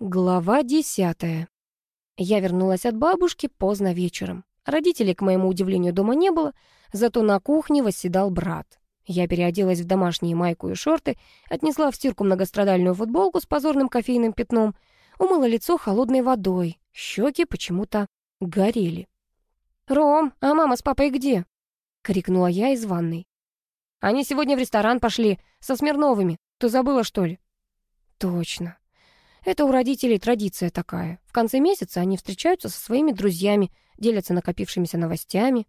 Глава десятая. Я вернулась от бабушки поздно вечером. Родителей, к моему удивлению, дома не было, зато на кухне восседал брат. Я переоделась в домашние майку и шорты, отнесла в стирку многострадальную футболку с позорным кофейным пятном, умыла лицо холодной водой, щеки почему-то горели. «Ром, а мама с папой где?» — крикнула я из ванной. «Они сегодня в ресторан пошли, со Смирновыми. Ты забыла, что ли?» «Точно. Это у родителей традиция такая. В конце месяца они встречаются со своими друзьями, делятся накопившимися новостями.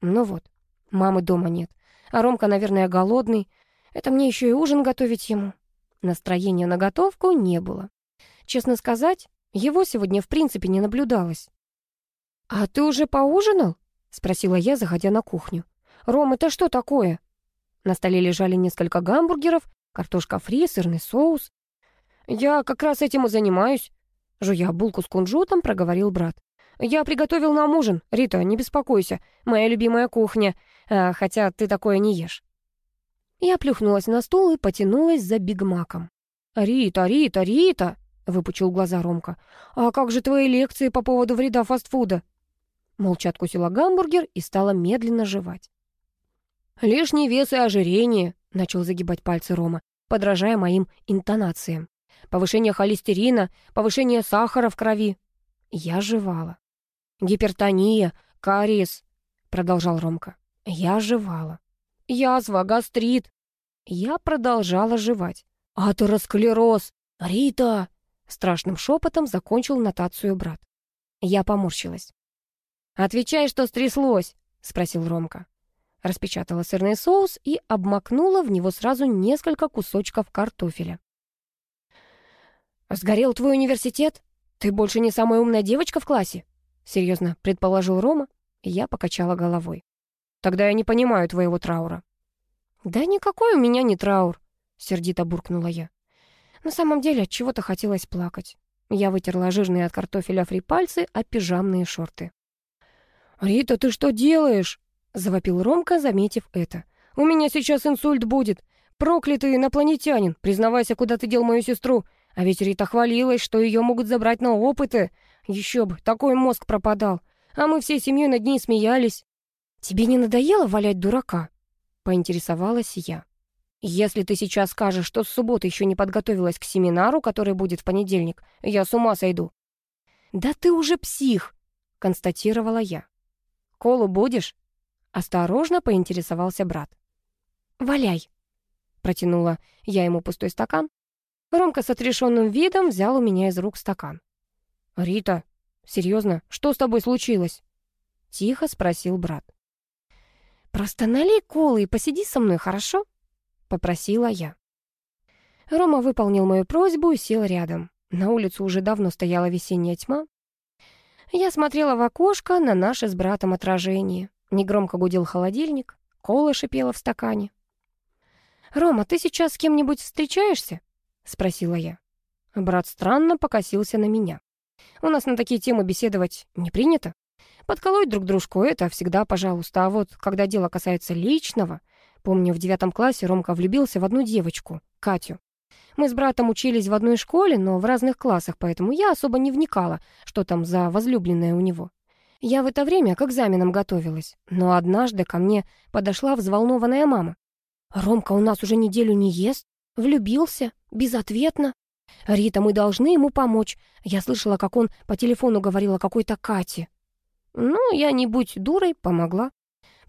Ну вот, мамы дома нет. А Ромка, наверное, голодный. Это мне еще и ужин готовить ему. Настроения на готовку не было. Честно сказать, его сегодня в принципе не наблюдалось. «А ты уже поужинал?» — спросила я, заходя на кухню. «Ром, это что такое?» На столе лежали несколько гамбургеров, картошка фри, сырный соус. «Я как раз этим и занимаюсь», — жуя булку с кунжутом, проговорил брат. «Я приготовил нам ужин. Рита, не беспокойся. Моя любимая кухня. А, хотя ты такое не ешь». Я плюхнулась на стул и потянулась за бигмаком. «Рита, Рита, Рита!» — выпучил глаза Ромка. «А как же твои лекции по поводу вреда фастфуда?» Молча откусила гамбургер и стала медленно жевать. «Лишний вес и ожирение», — начал загибать пальцы Рома, подражая моим интонациям повышение холестерина, повышение сахара в крови. Я жевала. Гипертония, кариес, продолжал Ромка. Я жевала. Язва, гастрит. Я продолжала жевать. Атеросклероз. Рита! Страшным шепотом закончил нотацию брат. Я поморщилась. «Отвечай, что стряслось?» — спросил Ромка. Распечатала сырный соус и обмакнула в него сразу несколько кусочков картофеля. «Сгорел твой университет? Ты больше не самая умная девочка в классе?» Серьезно предположил Рома, и я покачала головой. «Тогда я не понимаю твоего траура». «Да никакой у меня не траур», — сердито буркнула я. На самом деле от чего-то хотелось плакать. Я вытерла жирные от картофеля фри пальцы, а пижамные шорты. «Рита, ты что делаешь?» — завопил Ромка, заметив это. «У меня сейчас инсульт будет. Проклятый инопланетянин, признавайся, куда ты дел мою сестру. А ведь Рита хвалилась, что ее могут забрать на опыты. Еще бы, такой мозг пропадал. А мы всей семьей над ней смеялись. «Тебе не надоело валять дурака?» — поинтересовалась я. «Если ты сейчас скажешь, что с субботы еще не подготовилась к семинару, который будет в понедельник, я с ума сойду». «Да ты уже псих!» — констатировала я. «Колу будешь?» — осторожно поинтересовался брат. «Валяй!» — протянула я ему пустой стакан, Ромка с отрешенным видом взял у меня из рук стакан. «Рита, серьезно, что с тобой случилось?» Тихо спросил брат. «Просто налей колы и посиди со мной, хорошо?» Попросила я. Рома выполнил мою просьбу и сел рядом. На улице уже давно стояла весенняя тьма. Я смотрела в окошко на наше с братом отражение. Негромко гудел холодильник, кола шипела в стакане. «Рома, ты сейчас с кем-нибудь встречаешься?» — спросила я. Брат странно покосился на меня. У нас на такие темы беседовать не принято. Подколоть друг дружку — это всегда пожалуйста, а вот когда дело касается личного... Помню, в девятом классе Ромка влюбился в одну девочку, Катю. Мы с братом учились в одной школе, но в разных классах, поэтому я особо не вникала, что там за возлюбленная у него. Я в это время к экзаменам готовилась, но однажды ко мне подошла взволнованная мама. «Ромка у нас уже неделю не ест, влюбился, безответно. Рита, мы должны ему помочь. Я слышала, как он по телефону говорил о какой-то Кате. Ну, я не будь дурой, помогла.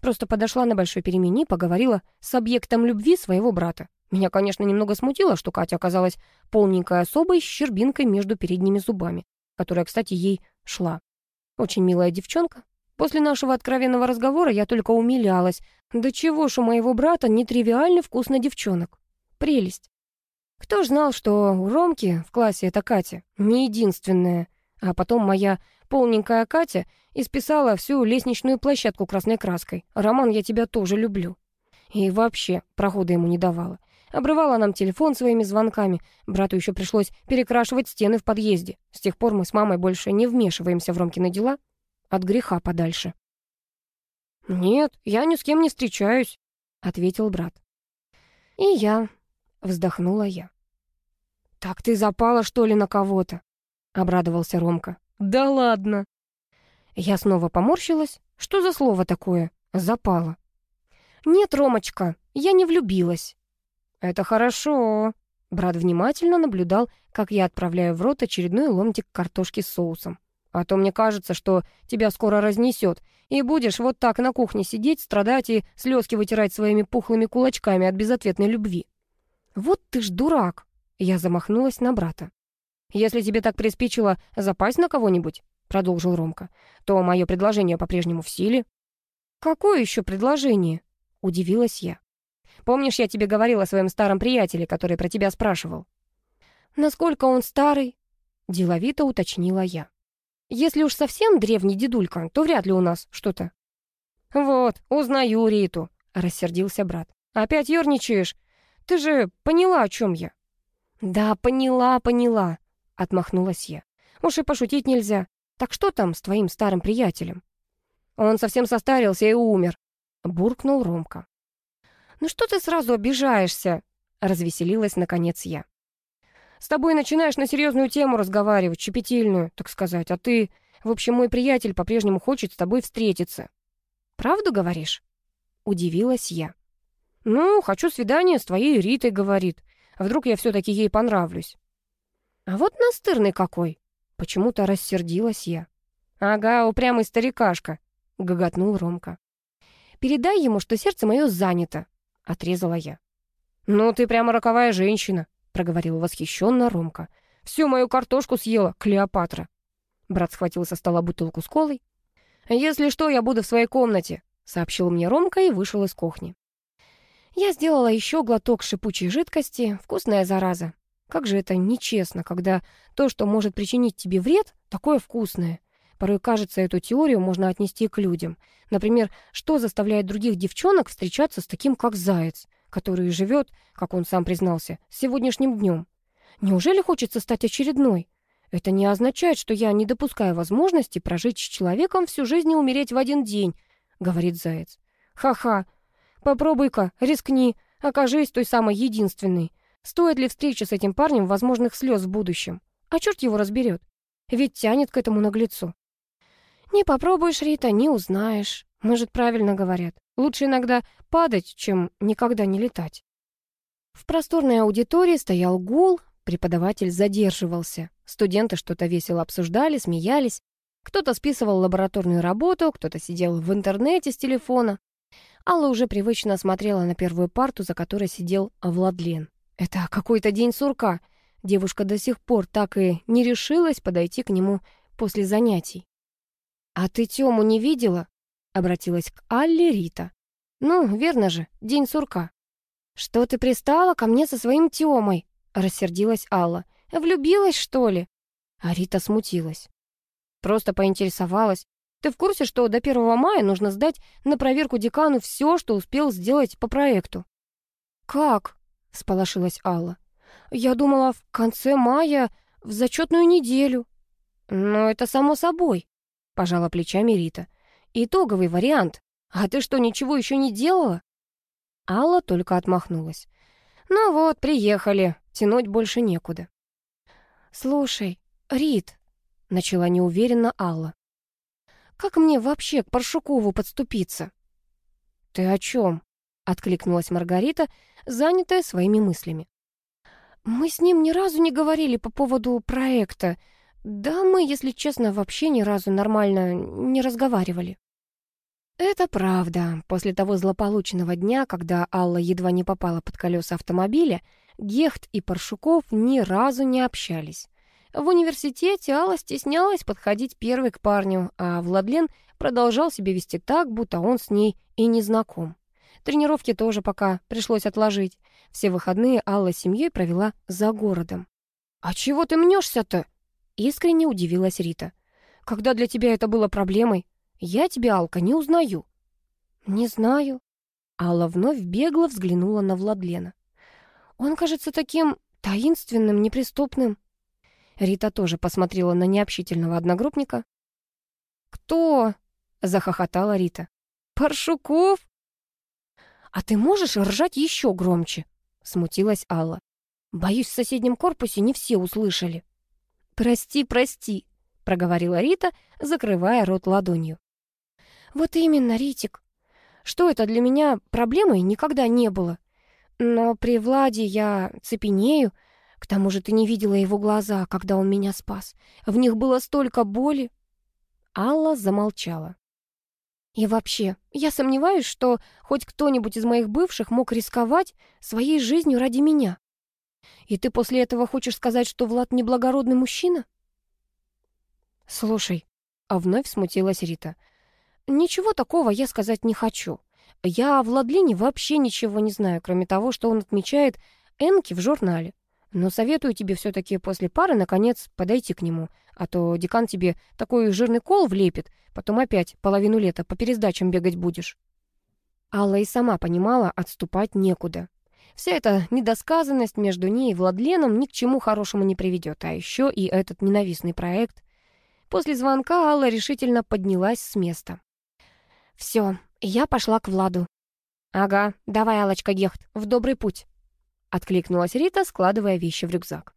Просто подошла на большой перемене поговорила с объектом любви своего брата. Меня, конечно, немного смутило, что Катя оказалась полненькой особой с щербинкой между передними зубами, которая, кстати, ей шла. Очень милая девчонка. После нашего откровенного разговора я только умилялась. Да чего ж у моего брата нетривиально вкусно девчонок. Прелесть. Кто ж знал, что у Ромки в классе это Катя, не единственная. А потом моя полненькая Катя исписала всю лестничную площадку красной краской. «Роман, я тебя тоже люблю». И вообще прохода ему не давала. Обрывала нам телефон своими звонками. Брату еще пришлось перекрашивать стены в подъезде. С тех пор мы с мамой больше не вмешиваемся в Ромкины дела. От греха подальше. «Нет, я ни с кем не встречаюсь», — ответил брат. И я Вздохнула я. «Так ты запала, что ли, на кого-то?» обрадовался Ромка. «Да ладно!» Я снова поморщилась. Что за слово такое? Запало. «Нет, Ромочка, я не влюбилась». «Это хорошо». Брат внимательно наблюдал, как я отправляю в рот очередной ломтик картошки с соусом. «А то мне кажется, что тебя скоро разнесет, и будешь вот так на кухне сидеть, страдать и слезки вытирать своими пухлыми кулачками от безответной любви». «Вот ты ж дурак!» Я замахнулась на брата. «Если тебе так приспичило запасть на кого-нибудь, — продолжил Ромка, — то мое предложение по-прежнему в силе». «Какое еще предложение?» — удивилась я. «Помнишь, я тебе говорила о своем старом приятеле, который про тебя спрашивал?» «Насколько он старый?» — деловито уточнила я. «Если уж совсем древний дедулька, то вряд ли у нас что-то». «Вот, узнаю Риту», — рассердился брат. «Опять ерничаешь? Ты же поняла, о чем я?» «Да, поняла, поняла», — отмахнулась я. «Уж и пошутить нельзя. Так что там с твоим старым приятелем?» «Он совсем состарился и умер», — буркнул Ромка. «Ну что ты сразу обижаешься?» — развеселилась наконец я. «С тобой начинаешь на серьезную тему разговаривать, щепетильную, так сказать, а ты... В общем, мой приятель по-прежнему хочет с тобой встретиться». «Правду говоришь?» — удивилась я. «Ну, хочу свидание с твоей Ритой», — говорит. «А вдруг я все-таки ей понравлюсь?» «А вот настырный какой!» Почему-то рассердилась я. «Ага, упрямый старикашка», — гоготнул Ромка. «Передай ему, что сердце мое занято», — отрезала я. «Ну, ты прямо роковая женщина», — проговорил восхищенно Ромка. «Всю мою картошку съела, Клеопатра». Брат схватил со стола бутылку с колой. «Если что, я буду в своей комнате», — сообщил мне Ромка и вышел из кухни. Я сделала еще глоток шипучей жидкости, вкусная зараза. Как же это нечестно, когда то, что может причинить тебе вред, такое вкусное. Порой кажется, эту теорию можно отнести к людям. Например, что заставляет других девчонок встречаться с таким, как заяц, который живет, как он сам признался, сегодняшним днем? Неужели хочется стать очередной? Это не означает, что я не допускаю возможности прожить с человеком всю жизнь и умереть в один день, говорит заяц. Ха-ха, попробуй-ка, рискни, окажись той самой единственной. Стоит ли встреча с этим парнем возможных слез в будущем? А черт его разберет. Ведь тянет к этому наглецу. Не попробуешь, Рита, не узнаешь. Может, правильно говорят. Лучше иногда падать, чем никогда не летать. В просторной аудитории стоял гул, преподаватель задерживался. Студенты что-то весело обсуждали, смеялись. Кто-то списывал лабораторную работу, кто-то сидел в интернете с телефона. Алла уже привычно смотрела на первую парту, за которой сидел Владлен. Это какой-то день сурка. Девушка до сих пор так и не решилась подойти к нему после занятий. «А ты Тему не видела?» — обратилась к Алле Рита. «Ну, верно же, день сурка». «Что ты пристала ко мне со своим Тёмой?» — рассердилась Алла. «Влюбилась, что ли?» А Рита смутилась. Просто поинтересовалась. «Ты в курсе, что до 1 мая нужно сдать на проверку декану все, что успел сделать по проекту?» «Как?» всполошилась Алла. «Я думала, в конце мая, в зачетную неделю». «Ну, это само собой», — пожала плечами Рита. «Итоговый вариант. А ты что, ничего еще не делала?» Алла только отмахнулась. «Ну вот, приехали. Тянуть больше некуда». «Слушай, Рит», — начала неуверенно Алла. «Как мне вообще к Паршукову подступиться?» «Ты о чем?» — откликнулась Маргарита, занятая своими мыслями. «Мы с ним ни разу не говорили по поводу проекта. Да мы, если честно, вообще ни разу нормально не разговаривали». Это правда. После того злополучного дня, когда Алла едва не попала под колеса автомобиля, Гехт и Паршуков ни разу не общались. В университете Алла стеснялась подходить первой к парню, а Владлен продолжал себя вести так, будто он с ней и не знаком. Тренировки тоже пока пришлось отложить. Все выходные Алла с семьей провела за городом. «А чего ты мнешься-то?» Искренне удивилась Рита. «Когда для тебя это было проблемой? Я тебя, Алка, не узнаю». «Не знаю». Алла вновь бегло взглянула на Владлена. «Он кажется таким таинственным, неприступным». Рита тоже посмотрела на необщительного одногруппника. «Кто?» — захохотала Рита. «Паршуков?» «А ты можешь ржать еще громче?» — смутилась Алла. «Боюсь, в соседнем корпусе не все услышали». «Прости, прости», — проговорила Рита, закрывая рот ладонью. «Вот именно, Ритик. Что это для меня проблемой никогда не было. Но при Владе я цепенею. К тому же ты не видела его глаза, когда он меня спас. В них было столько боли». Алла замолчала. «И вообще, я сомневаюсь, что хоть кто-нибудь из моих бывших мог рисковать своей жизнью ради меня. И ты после этого хочешь сказать, что Влад неблагородный мужчина?» «Слушай», — а вновь смутилась Рита, «ничего такого я сказать не хочу. Я о Владлене вообще ничего не знаю, кроме того, что он отмечает Энки в журнале. Но советую тебе все-таки после пары, наконец, подойти к нему, а то декан тебе такой жирный кол влепит, потом опять половину лета по пересдачам бегать будешь». Алла и сама понимала, отступать некуда. Вся эта недосказанность между ней и Владленом ни к чему хорошему не приведет, а еще и этот ненавистный проект. После звонка Алла решительно поднялась с места. «Все, я пошла к Владу». «Ага, давай, Аллочка Гехт, в добрый путь», — откликнулась Рита, складывая вещи в рюкзак.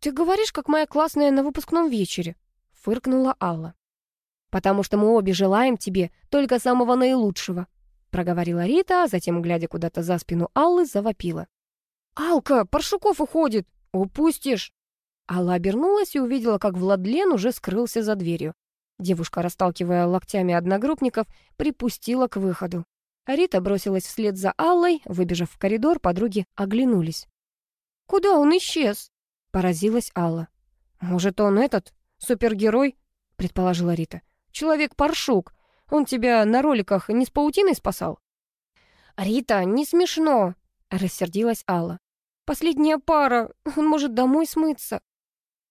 «Ты говоришь, как моя классная на выпускном вечере», — фыркнула Алла. «Потому что мы обе желаем тебе только самого наилучшего», проговорила Рита, а затем, глядя куда-то за спину Аллы, завопила. «Алка, Паршуков уходит! Упустишь!» Алла обернулась и увидела, как Владлен уже скрылся за дверью. Девушка, расталкивая локтями одногруппников, припустила к выходу. Рита бросилась вслед за Аллой, выбежав в коридор, подруги оглянулись. «Куда он исчез?» — поразилась Алла. «Может, он этот, супергерой?» — предположила Рита. «Человек-паршук. Он тебя на роликах не с паутиной спасал?» «Рита, не смешно!» — рассердилась Алла. «Последняя пара, он может домой смыться».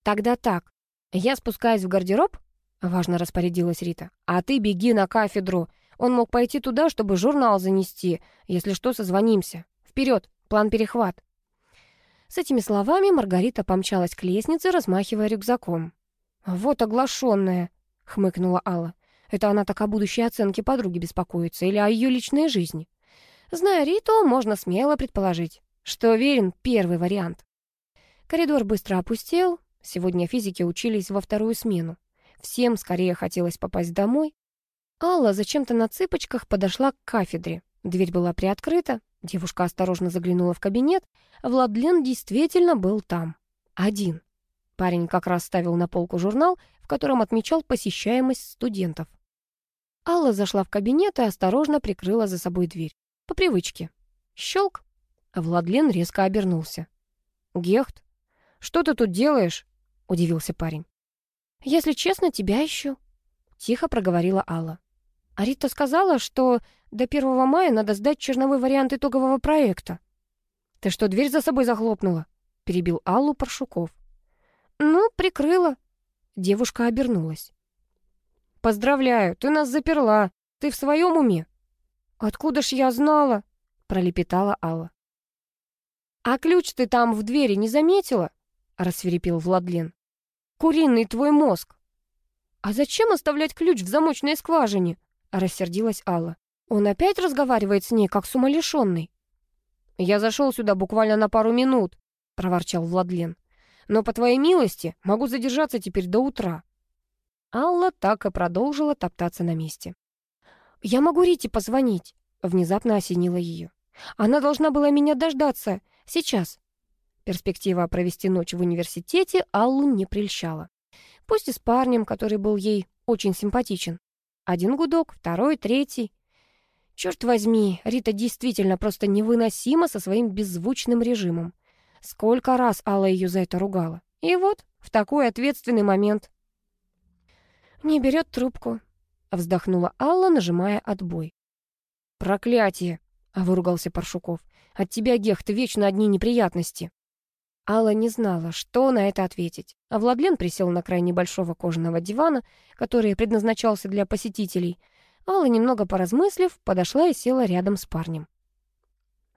«Тогда так, я спускаюсь в гардероб?» — важно распорядилась Рита. «А ты беги на кафедру. Он мог пойти туда, чтобы журнал занести. Если что, созвонимся. Вперед, план перехват». С этими словами Маргарита помчалась к лестнице, размахивая рюкзаком. «Вот оглашенная», — хмыкнула Алла. Это она так о будущей оценке подруги беспокоится или о ее личной жизни. Зная Риту, можно смело предположить, что верен первый вариант. Коридор быстро опустел. Сегодня физики учились во вторую смену. Всем скорее хотелось попасть домой. Алла зачем-то на цыпочках подошла к кафедре. Дверь была приоткрыта. Девушка осторожно заглянула в кабинет. Владлен действительно был там. Один. Парень как раз ставил на полку журнал, в котором отмечал посещаемость студентов. Алла зашла в кабинет и осторожно прикрыла за собой дверь. По привычке. Щелк. Владлен резко обернулся. «Гехт, что ты тут делаешь?» — удивился парень. «Если честно, тебя ищу», — тихо проговорила Алла. А Рита сказала, что до 1 мая надо сдать черновой вариант итогового проекта. «Ты что, дверь за собой захлопнула?» — перебил Аллу Паршуков. «Ну, прикрыла». Девушка обернулась. «Поздравляю, ты нас заперла. Ты в своем уме?» «Откуда ж я знала?» — пролепетала Алла. «А ключ ты там в двери не заметила?» — рассверепел Владлен. «Куриный твой мозг!» «А зачем оставлять ключ в замочной скважине?» — рассердилась Алла. «Он опять разговаривает с ней, как с умалишенной». «Я зашел сюда буквально на пару минут», — проворчал Владлен. «Но, по твоей милости, могу задержаться теперь до утра». Алла так и продолжила топтаться на месте. «Я могу Рите позвонить», — внезапно осенила ее. «Она должна была меня дождаться. Сейчас». Перспектива провести ночь в университете Аллу не прельщала. Пусть и с парнем, который был ей очень симпатичен. Один гудок, второй, третий. Черт возьми, Рита действительно просто невыносима со своим беззвучным режимом. Сколько раз Алла ее за это ругала. И вот, в такой ответственный момент «Не берет трубку», — вздохнула Алла, нажимая отбой. «Проклятие!» — выругался Паршуков. «От тебя, Гехт, вечно одни неприятности». Алла не знала, что на это ответить. А Владлен присел на край небольшого кожаного дивана, который предназначался для посетителей. Алла, немного поразмыслив, подошла и села рядом с парнем.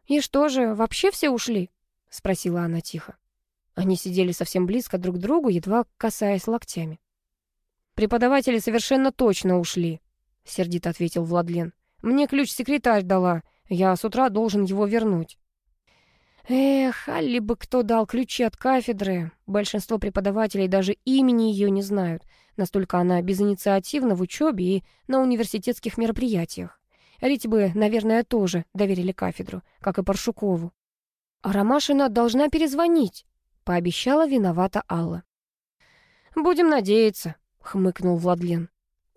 «И что же, вообще все ушли?» — спросила она тихо. Они сидели совсем близко друг к другу, едва касаясь локтями. «Преподаватели совершенно точно ушли», — сердито ответил Владлен. «Мне ключ секретарь дала. Я с утра должен его вернуть». Эх, али бы кто дал ключи от кафедры. Большинство преподавателей даже имени ее не знают. Настолько она безинициативна в учебе и на университетских мероприятиях. Рите бы, наверное, тоже доверили кафедру, как и Паршукову. А Ромашина должна перезвонить, пообещала виновата Алла. «Будем надеяться», — хмыкнул Владлен.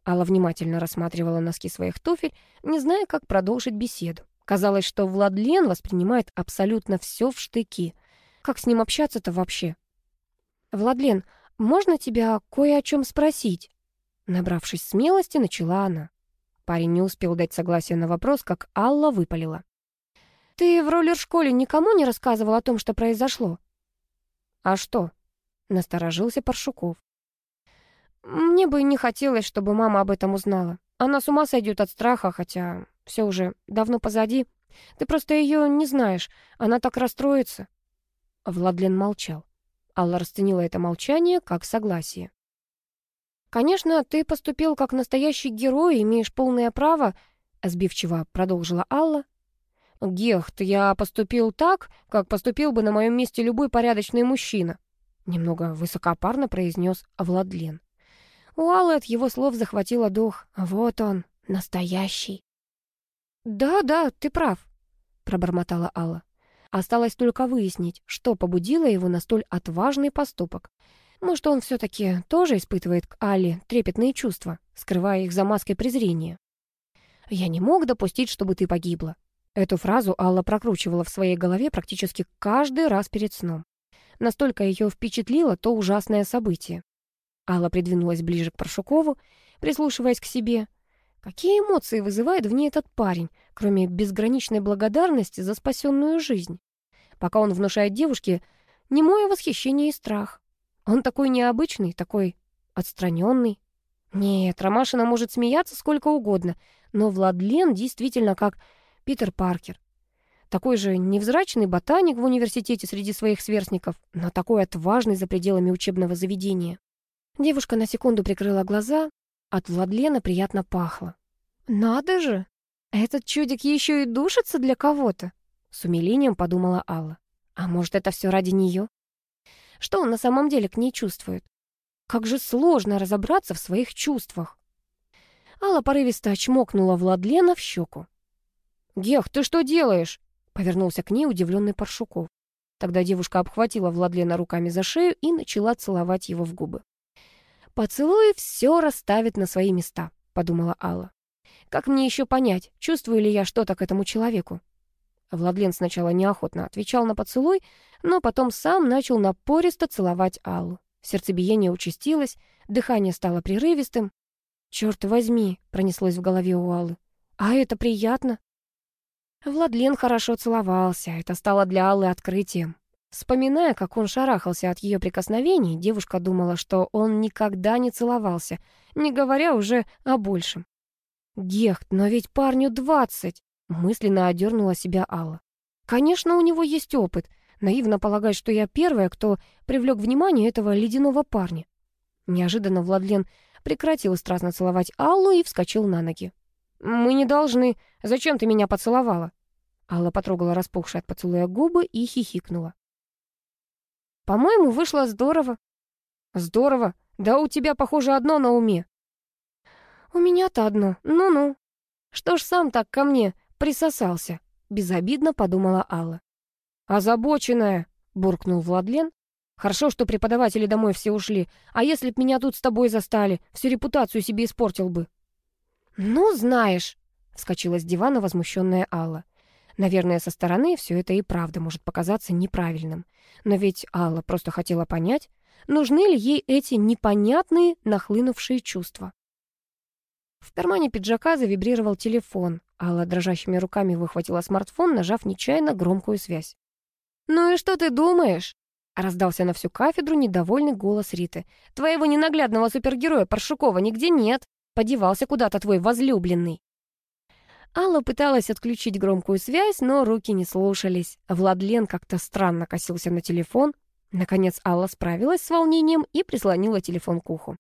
Алла внимательно рассматривала носки своих туфель, не зная, как продолжить беседу. Казалось, что Владлен воспринимает абсолютно все в штыки. Как с ним общаться-то вообще? «Владлен, можно тебя кое о чем спросить?» Набравшись смелости, начала она. Парень не успел дать согласие на вопрос, как Алла выпалила. «Ты в роллер-школе никому не рассказывал о том, что произошло?» «А что?» — насторожился Паршуков. «Мне бы не хотелось, чтобы мама об этом узнала. Она с ума сойдет от страха, хотя все уже давно позади. Ты просто ее не знаешь. Она так расстроится». Владлен молчал. Алла расценила это молчание как согласие. «Конечно, ты поступил как настоящий герой, имеешь полное право», — сбивчиво продолжила Алла. «Гехт, я поступил так, как поступил бы на моем месте любой порядочный мужчина», — немного высокопарно произнес Владлен. У Аллы от его слов захватило дух. «Вот он, настоящий». «Да, да, ты прав», — пробормотала Алла. Осталось только выяснить, что побудило его на столь отважный поступок. Может, он все-таки тоже испытывает к Алле трепетные чувства, скрывая их за маской презрения. «Я не мог допустить, чтобы ты погибла». Эту фразу Алла прокручивала в своей голове практически каждый раз перед сном. Настолько ее впечатлило то ужасное событие. Алла придвинулась ближе к Паршукову, прислушиваясь к себе. Какие эмоции вызывает в ней этот парень, кроме безграничной благодарности за спасенную жизнь? Пока он внушает девушке немое восхищение и страх. Он такой необычный, такой отстраненный. Нет, Ромашина может смеяться сколько угодно, но Владлен действительно как Питер Паркер. Такой же невзрачный ботаник в университете среди своих сверстников, но такой отважный за пределами учебного заведения. Девушка на секунду прикрыла глаза, от Владлена приятно пахло. «Надо же! Этот чудик еще и душится для кого-то!» С умилением подумала Алла. «А может, это все ради нее?» Что он на самом деле к ней чувствует? Как же сложно разобраться в своих чувствах. Алла порывисто очмокнула Владлена в щеку. «Гех, ты что делаешь?» Повернулся к ней удивленный Паршуков. Тогда девушка обхватила Владлена руками за шею и начала целовать его в губы. «Поцелуй все расставит на свои места», — подумала Алла. «Как мне еще понять, чувствую ли я что-то к этому человеку?» Владлен сначала неохотно отвечал на поцелуй, но потом сам начал напористо целовать Аллу. Сердцебиение участилось, дыхание стало прерывистым. «Черт возьми!» — пронеслось в голове у Аллы. «А это приятно!» Владлен хорошо целовался, это стало для Аллы открытием. Вспоминая, как он шарахался от ее прикосновений, девушка думала, что он никогда не целовался, не говоря уже о большем. «Гехт, но ведь парню двадцать!» — мысленно одернула себя Алла. «Конечно, у него есть опыт. Наивно полагать, что я первая, кто привлек внимание этого ледяного парня». Неожиданно Владлен прекратил страстно целовать Аллу и вскочил на ноги. «Мы не должны. Зачем ты меня поцеловала?» Алла потрогала распухшие от поцелуя губы и хихикнула. По-моему, вышло здорово. Здорово. Да у тебя, похоже, одно на уме. У меня-то одно. Ну-ну. Что ж сам так ко мне присосался? Безобидно подумала Алла. Озабоченная, буркнул Владлен. Хорошо, что преподаватели домой все ушли. А если б меня тут с тобой застали, всю репутацию себе испортил бы. Ну, знаешь, вскочила с дивана возмущенная Алла. Наверное, со стороны все это и правда может показаться неправильным. Но ведь Алла просто хотела понять, нужны ли ей эти непонятные нахлынувшие чувства. В кармане пиджака завибрировал телефон. Алла дрожащими руками выхватила смартфон, нажав нечаянно громкую связь. «Ну и что ты думаешь?» Раздался на всю кафедру недовольный голос Риты. «Твоего ненаглядного супергероя Паршукова нигде нет. Подевался куда-то твой возлюбленный». Алла пыталась отключить громкую связь, но руки не слушались. Владлен как-то странно косился на телефон. Наконец Алла справилась с волнением и прислонила телефон к уху.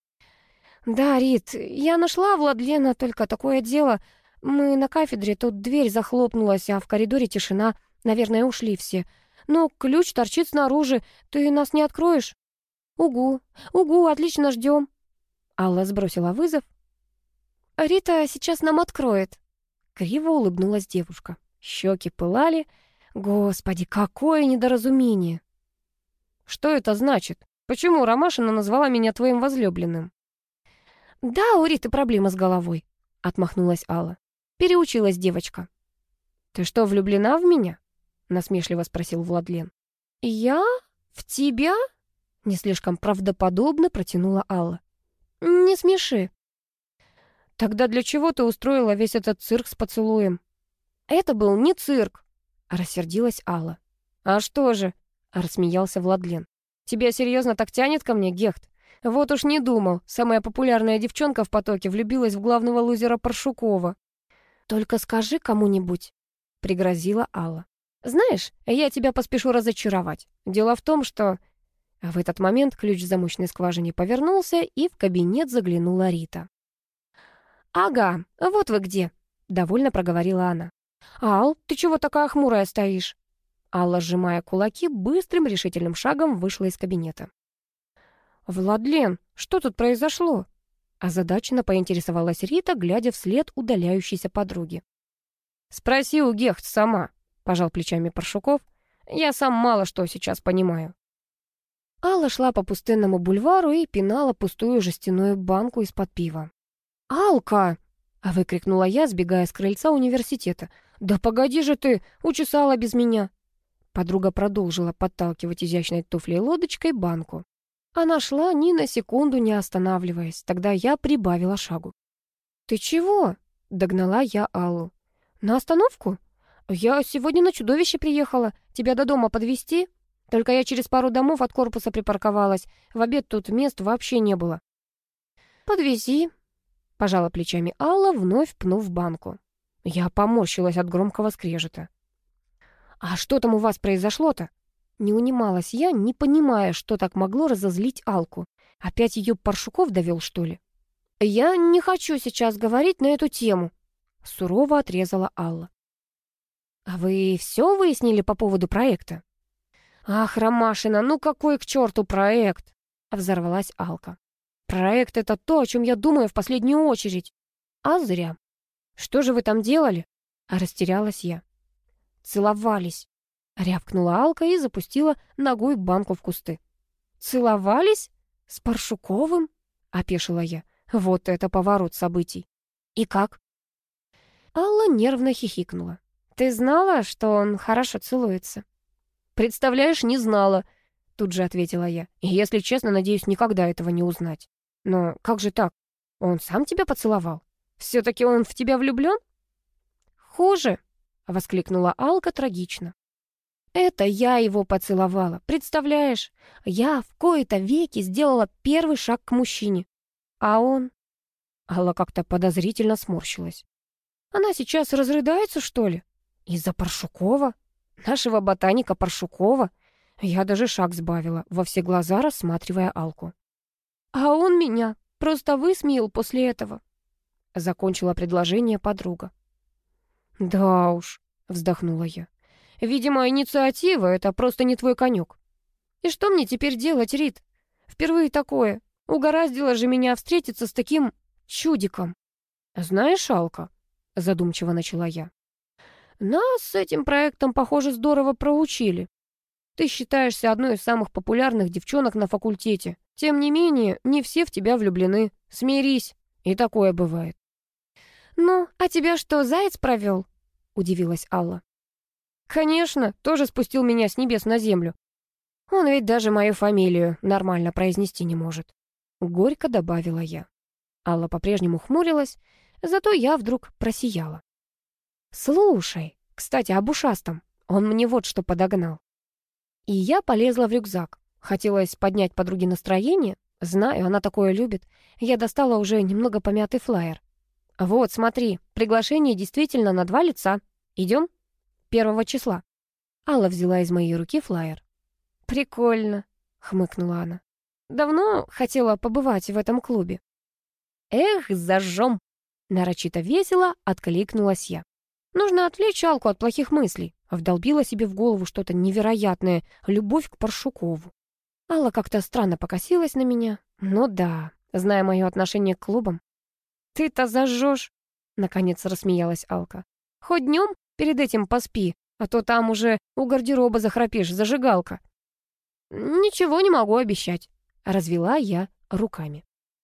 «Да, Рит, я нашла Владлена, только такое дело. Мы на кафедре, тут дверь захлопнулась, а в коридоре тишина. Наверное, ушли все. но ключ торчит снаружи. Ты нас не откроешь?» «Угу, угу, отлично ждем». Алла сбросила вызов. «Рита сейчас нам откроет». Криво улыбнулась девушка. Щеки пылали. Господи, какое недоразумение! Что это значит? Почему Ромашина назвала меня твоим возлюбленным? Да, у Риты проблема с головой, отмахнулась Алла. Переучилась девочка. Ты что, влюблена в меня? насмешливо спросил Владлен. Я? В тебя? Не слишком правдоподобно протянула Алла. Не смеши. Тогда для чего ты устроила весь этот цирк с поцелуем? «Это был не цирк», — рассердилась Алла. «А что же?» — рассмеялся Владлен. «Тебя серьезно так тянет ко мне, Гехт? Вот уж не думал, самая популярная девчонка в потоке влюбилась в главного лузера Паршукова». «Только скажи кому-нибудь», — пригрозила Алла. «Знаешь, я тебя поспешу разочаровать. Дело в том, что...» В этот момент ключ в замочной скважине повернулся, и в кабинет заглянула Рита. «Ага, вот вы где», — довольно проговорила она. «Ал, ты чего такая хмурая стоишь?» Алла, сжимая кулаки, быстрым решительным шагом вышла из кабинета. «Владлен, что тут произошло?» Озадаченно поинтересовалась Рита, глядя вслед удаляющейся подруги. «Спроси у Гехт сама», — пожал плечами Паршуков. «Я сам мало что сейчас понимаю». Алла шла по пустынному бульвару и пинала пустую жестяную банку из-под пива. «Алка!» — выкрикнула я, сбегая с крыльца университета. «Да погоди же ты, учесала без меня!» Подруга продолжила подталкивать изящной туфлей лодочкой банку. Она шла ни на секунду не останавливаясь. Тогда я прибавила шагу. «Ты чего?» — догнала я Аллу. «На остановку? Я сегодня на чудовище приехала. Тебя до дома подвезти? Только я через пару домов от корпуса припарковалась. В обед тут мест вообще не было». «Подвези», — пожала плечами Алла, вновь пнув банку. Я поморщилась от громкого скрежета. «А что там у вас произошло-то?» Не унималась я, не понимая, что так могло разозлить Алку. Опять ее Паршуков довел, что ли? «Я не хочу сейчас говорить на эту тему», — сурово отрезала Алла. «А вы все выяснили по поводу проекта?» «Ах, Ромашина, ну какой к черту проект?» — взорвалась Алка. «Проект — это то, о чем я думаю в последнюю очередь. А зря. «Что же вы там делали?» А растерялась я. «Целовались», — рявкнула Алка и запустила ногой банку в кусты. «Целовались? С Паршуковым?» — опешила я. «Вот это поворот событий. И как?» Алла нервно хихикнула. «Ты знала, что он хорошо целуется?» «Представляешь, не знала», — тут же ответила я. «И, если честно, надеюсь, никогда этого не узнать. Но как же так? Он сам тебя поцеловал?» Все-таки он в тебя влюблен? Хуже, воскликнула Алка трагично. Это я его поцеловала, представляешь? Я в кои-то веки сделала первый шаг к мужчине. А он... Алла как-то подозрительно сморщилась. Она сейчас разрыдается, что ли? Из-за Паршукова? Нашего ботаника Паршукова? Я даже шаг сбавила, во все глаза рассматривая Алку. А он меня просто высмеял после этого. Закончила предложение подруга. «Да уж», — вздохнула я. «Видимо, инициатива — это просто не твой конек. И что мне теперь делать, Рит? Впервые такое. Угораздило же меня встретиться с таким чудиком». «Знаешь, Алка», — задумчиво начала я, «нас с этим проектом, похоже, здорово проучили. Ты считаешься одной из самых популярных девчонок на факультете. Тем не менее, не все в тебя влюблены. Смирись, и такое бывает. «Ну, а тебя что, заяц провел?» — удивилась Алла. «Конечно, тоже спустил меня с небес на землю. Он ведь даже мою фамилию нормально произнести не может». Горько добавила я. Алла по-прежнему хмурилась, зато я вдруг просияла. «Слушай, кстати, об ушастом. Он мне вот что подогнал». И я полезла в рюкзак. Хотелось поднять подруге настроение. Знаю, она такое любит. Я достала уже немного помятый флаер. «Вот, смотри, приглашение действительно на два лица. Идем? Первого числа». Алла взяла из моей руки флаер. «Прикольно», — хмыкнула она. «Давно хотела побывать в этом клубе». «Эх, зажжем!» Нарочито весело откликнулась я. «Нужно отвлечь Алку от плохих мыслей. Вдолбила себе в голову что-то невероятное, любовь к Паршукову. Алла как-то странно покосилась на меня. Ну да, зная мое отношение к клубам. «Ты-то зажжешь!» — наконец рассмеялась Алка. «Хоть днем перед этим поспи, а то там уже у гардероба захрапишь, зажигалка». «Ничего не могу обещать», — развела я руками.